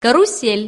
карусель.